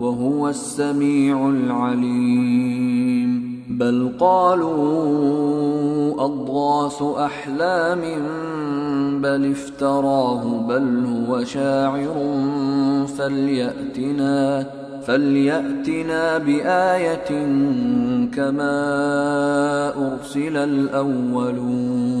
وهو السميع العليم. بل قالوا أضغاث أحلام بل افتراه بل هو شاعر فليأتنا فليأتنا بآية كما أرسل الأولون.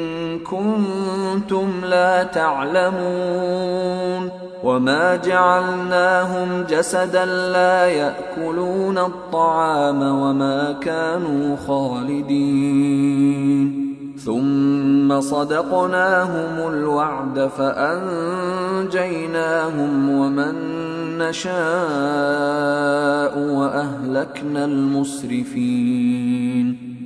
كنتم لا تعلمون وما جعلناهم جسدا لا يأكلون الطعام وما كانوا خالدين. ثم صدقناهم الوعد فأنجيناهم ومن نشاء وأهلكنا المسرفين.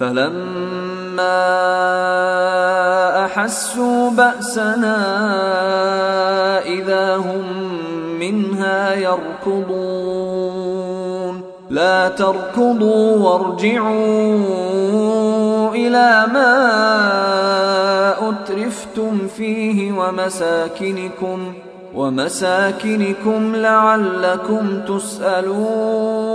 فلما أحسوا بأسنا إذا هم منها يركضون. لا تركضوا وارجعوا إلى ما أترفتم فيه ومساكنكم ومساكنكم لعلكم تسألون.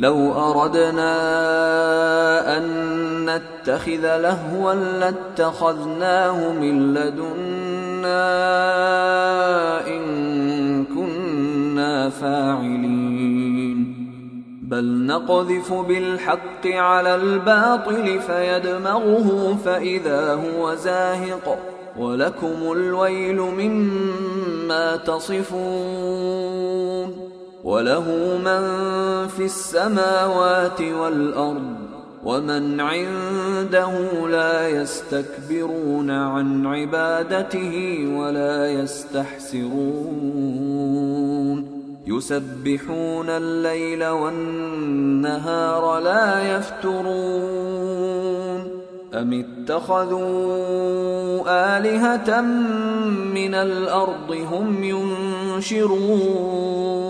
لو أردنا أن نتخذ لهوا لاتخذناه من لدنا إن كنا فاعلين. بل نقذف بالحق على الباطل فيدمغه فإذا هو زاهق. ولكم الويل مما تصفون. وله من في السماوات والأرض ومن عنده لا يستكبرون عن عبادته ولا يستحسرون. يسبحون الليل والنهار لا يفترون. أم اتخذوا آلهة من الأرض هم ينشرون؟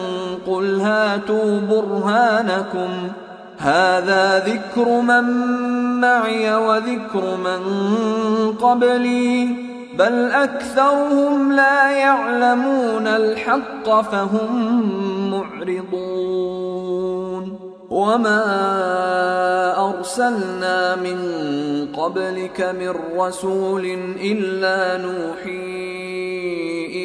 قل هاتوا برهانكم هذا ذكر من معي وذكر من قبلي بل أكثرهم لا يعلمون الحق فهم معرضون وما أرسلنا من قبلك من رسول إلا نوحي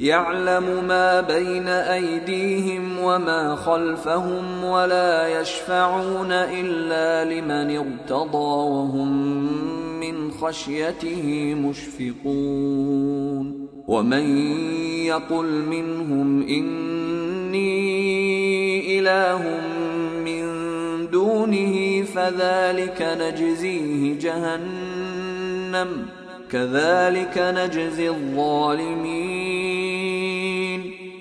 يعلم ما بين أيديهم وما خلفهم ولا يشفعون إلا لمن ارتضى وهم من خشيته مشفقون ومن يقل منهم إني إله من دونه فذلك نجزيه جهنم كذلك نجزي الظالمين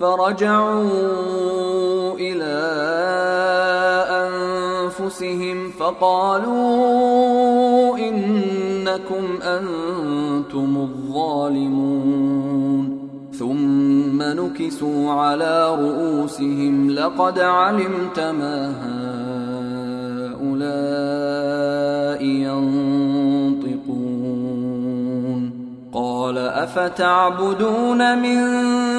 فرجعوا إلى أنفسهم فقالوا إنكم أنتم الظالمون ثم نكسوا على رؤوسهم لقد علمت ما هؤلاء ينطقون قال أفتعبدون من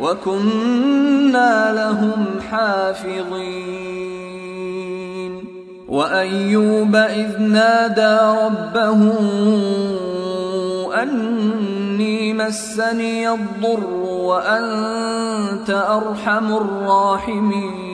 وكنا لهم حافظين. وأيوب إذ نادى ربه أني مسني الضر وأنت أرحم الراحمين.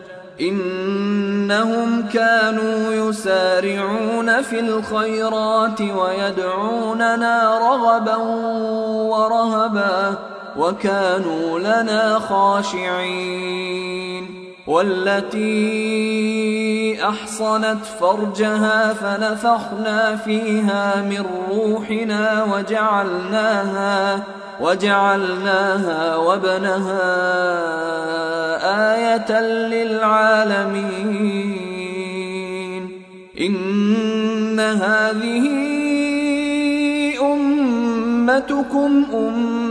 إنهم كانوا يسارعون في الخيرات ويدعوننا رغبا ورهبا وكانوا لنا خاشعين. والتي أحصنت فرجها فنفخنا فيها من روحنا وجعلناها وجعلناها وابنها آية للعالمين. إن هذه أمتكم أمة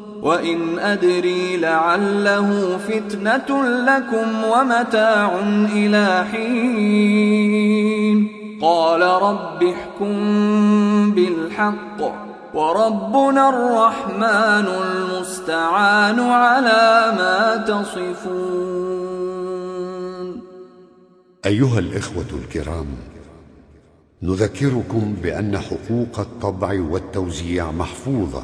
وان ادري لعله فتنه لكم ومتاع إلى حين قال رب احكم بالحق وربنا الرحمن المستعان على ما تصفون أيها الإخوة الكرام نذكركم بأن حقوق الطبع والتوزيع محفوظة.